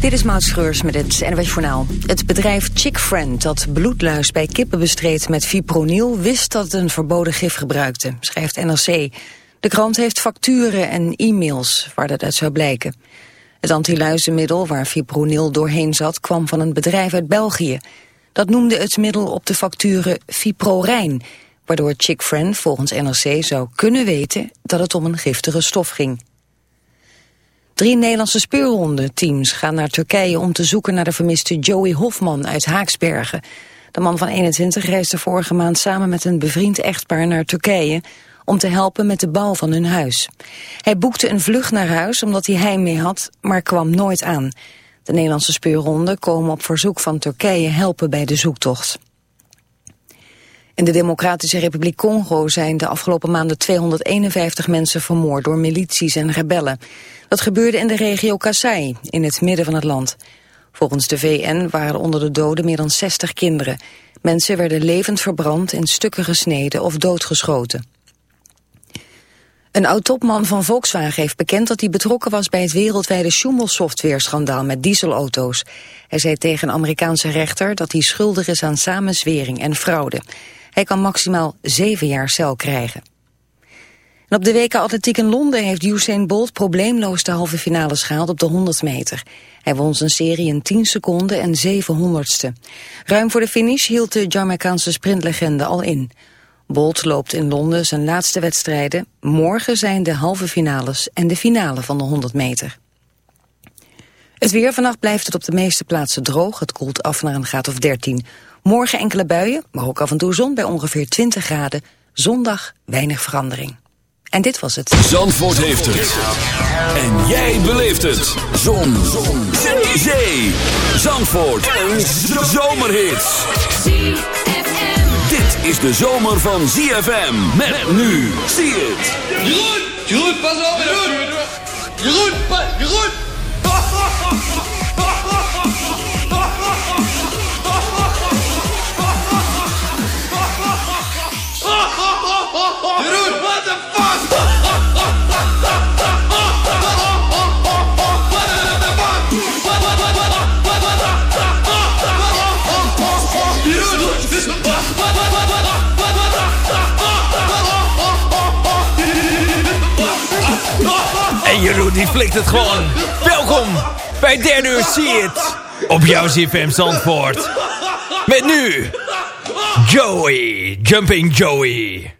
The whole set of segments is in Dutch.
Dit is Maud Schreurs met het NWS Journaal. Het bedrijf Chickfriend dat bloedluis bij kippen bestreed met fipronil... wist dat het een verboden gif gebruikte, schrijft NRC. De krant heeft facturen en e-mails waar dat uit zou blijken. Het antiluizenmiddel waar fipronil doorheen zat... kwam van een bedrijf uit België. Dat noemde het middel op de facturen Fiprorijn... waardoor Chickfriend volgens NRC zou kunnen weten dat het om een giftige stof ging. Drie Nederlandse speurhondenteams gaan naar Turkije om te zoeken naar de vermiste Joey Hofman uit Haaksbergen. De man van 21 reisde vorige maand samen met een bevriend echtpaar naar Turkije om te helpen met de bouw van hun huis. Hij boekte een vlucht naar huis omdat hij heimwee had, maar kwam nooit aan. De Nederlandse speurhonden komen op verzoek van Turkije helpen bij de zoektocht. In de Democratische Republiek Congo zijn de afgelopen maanden 251 mensen vermoord door milities en rebellen. Dat gebeurde in de regio Kasai, in het midden van het land. Volgens de VN waren onder de doden meer dan 60 kinderen. Mensen werden levend verbrand, in stukken gesneden of doodgeschoten. Een oud-topman van Volkswagen heeft bekend dat hij betrokken was bij het wereldwijde Schumel-software-schandaal met dieselauto's. Hij zei tegen een Amerikaanse rechter dat hij schuldig is aan samenzwering en fraude. Hij kan maximaal zeven jaar cel krijgen. En op de WK Atletiek in Londen heeft Usain Bolt probleemloos de halve finales gehaald op de 100 meter. Hij won zijn serie in 10 seconden en 700ste. Ruim voor de finish hield de Jamaicaanse sprintlegende al in. Bolt loopt in Londen zijn laatste wedstrijden. Morgen zijn de halve finales en de finale van de 100 meter. Het weer vannacht blijft het op de meeste plaatsen droog. Het koelt af naar een graad of 13. Morgen enkele buien, maar ook af en toe zon bij ongeveer 20 graden. Zondag weinig verandering. En dit was het. Zandvoort heeft het. En jij beleeft het. Zon. zon. Zee. Zandvoort. Een zomerhit. Dit is de zomer van ZFM. Met nu. Zie het. Jeroen! Jeroen, pas op! Jeroen! Jeroen! Jeroen! Jeroen, what the fuck? En Jeroen die flikt het gewoon. Welkom bij derde uur See It. Op jouw ZFM Zandvoort. Met nu... Joey. Jumping Joey.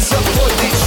заботы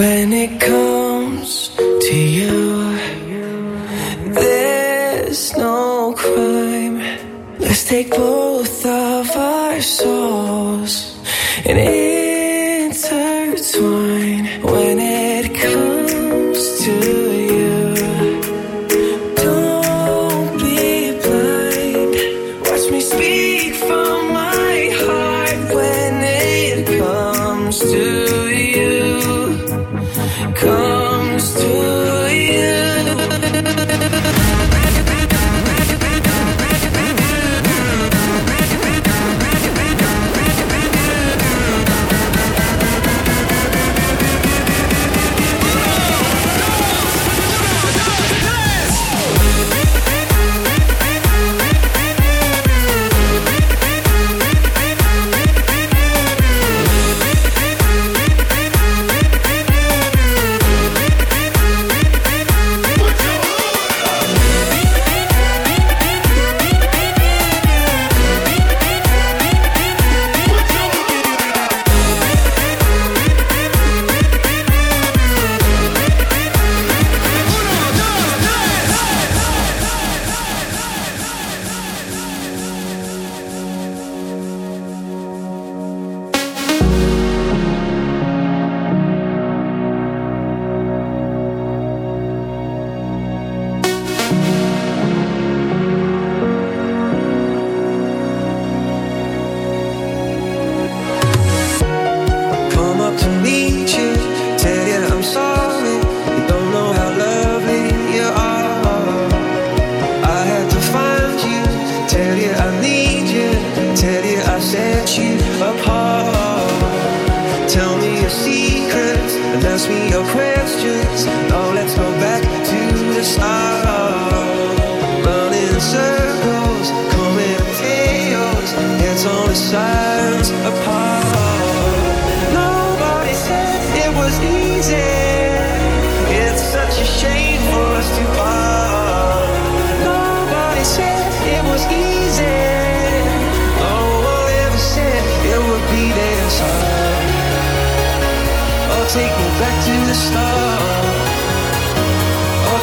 When it comes to you, there's no crime. Let's take both of our souls and intertwine.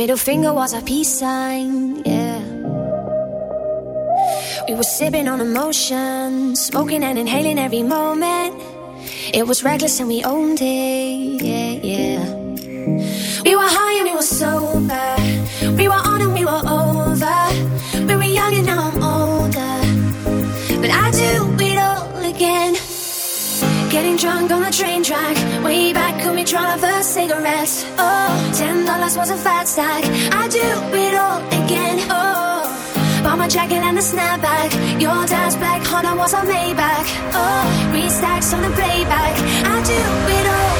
middle finger was a peace sign, yeah. We were sipping on emotion, smoking and inhaling every moment. It was reckless and we owned it, yeah, yeah. We were high and we were sober. We were banged on the train track. Way back when we tried our first cigarettes. Oh, ten dollars was a fat stack. I do it all again. Oh, bought my jacket and a snapback. Your dad's black Honda was a Maybach. Oh, three stacks on the playback. I do it all.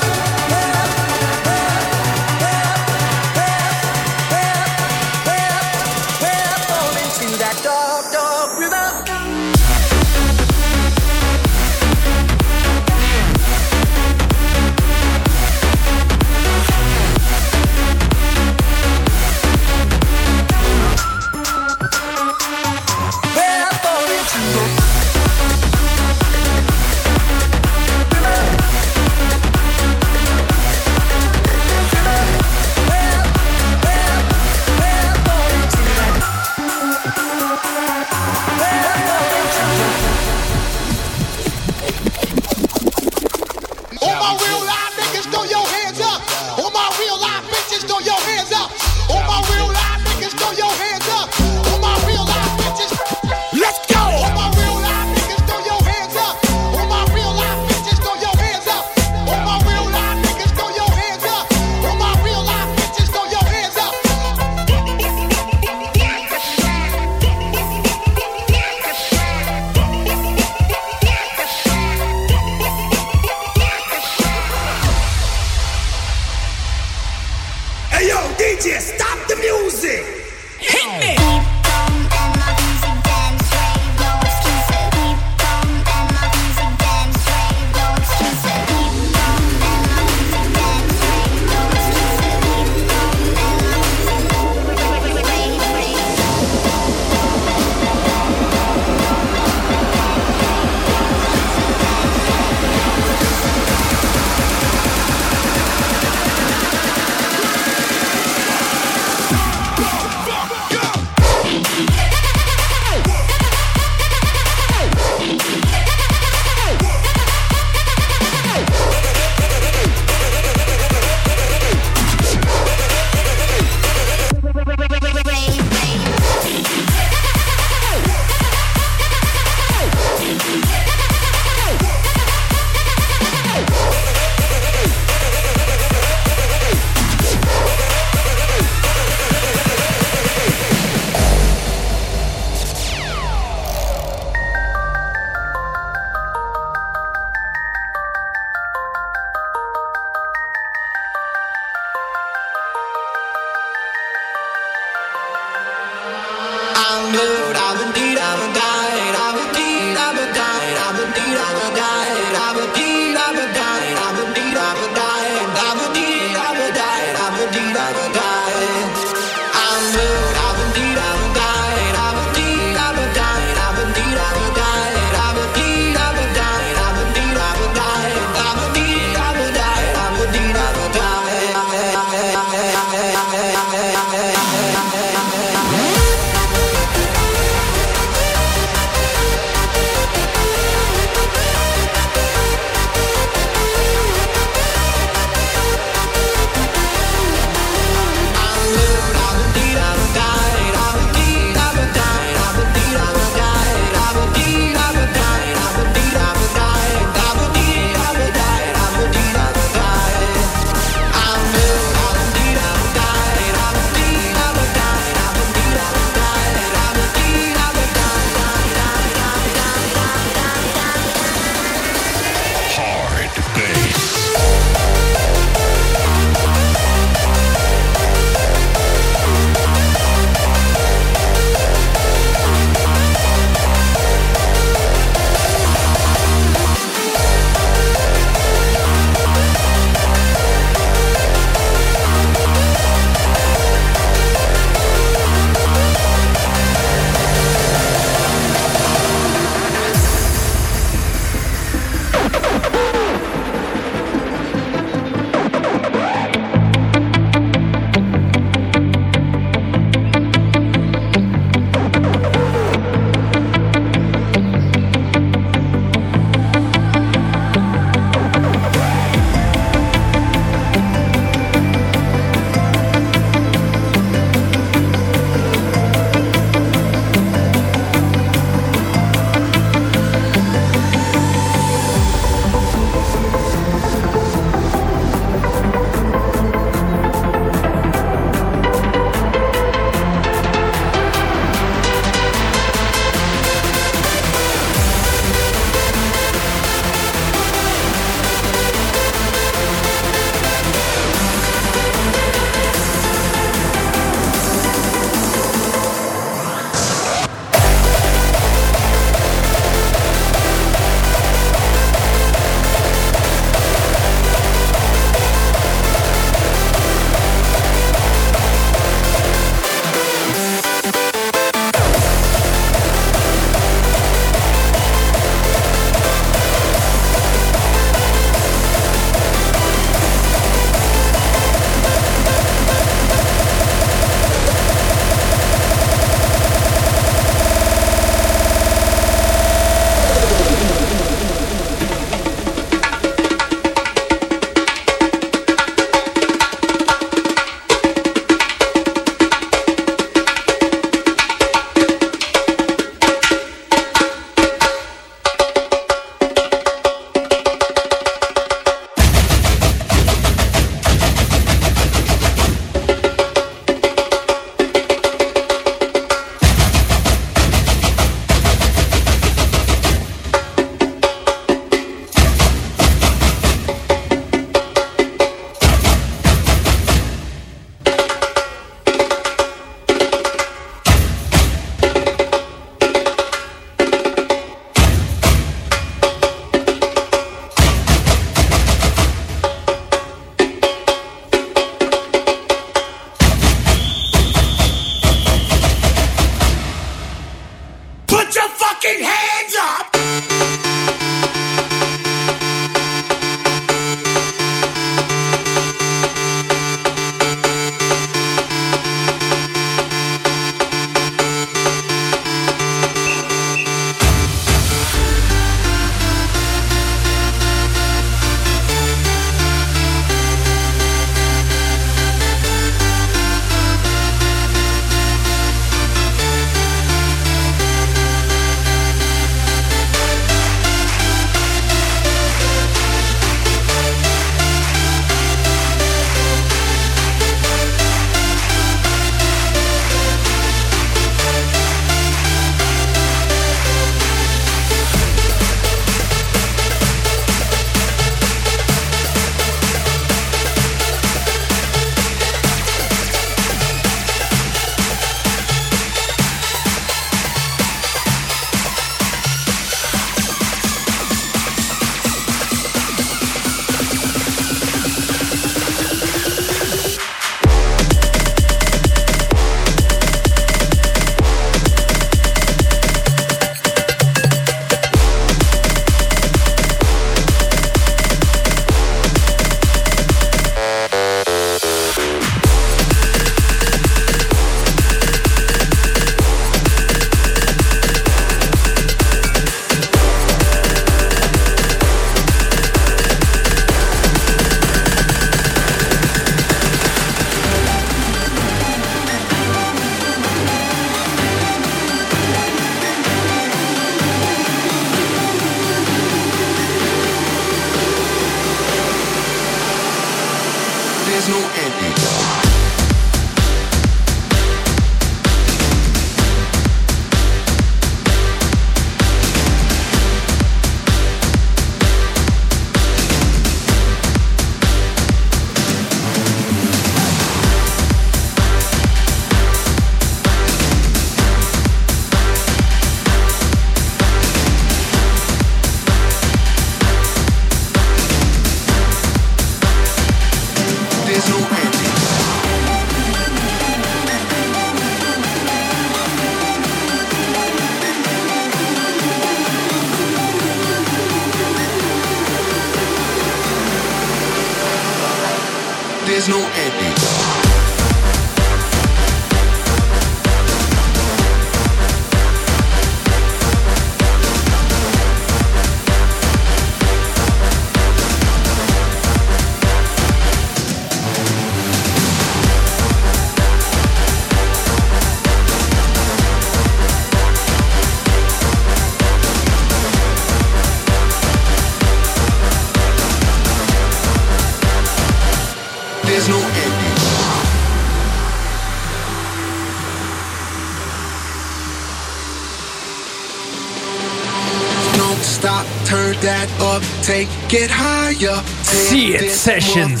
Turn that up, take it higher. See it Sessions.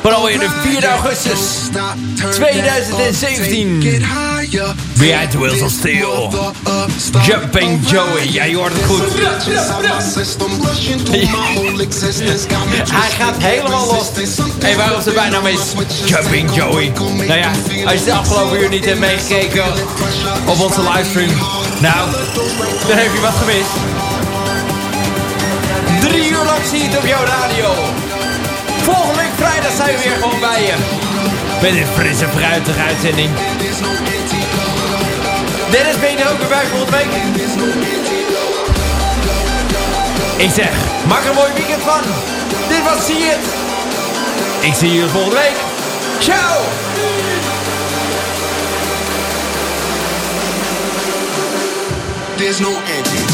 Van alweer de 4 augustus 2017. Behind the Wheels of Steel. Jumping Joey. Ja, je hoort het goed. Hij gaat helemaal los. En waarom ze bijnaam is Jumping Joey. Nou ja, als je de afgelopen uur niet hebt meegekeken op onze livestream. Nou, dan heb je wat gemist. Lang zie het op jouw radio. Volgende week vrijdag zijn we weer gewoon bij je. Met een frisse, fruitige uitzending. Dennis, ben je ook weer bij volgende week? Ik zeg, maak er een mooi weekend van. Dit was Zie het. Ik zie jullie volgende week. Ciao! There's no.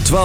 12.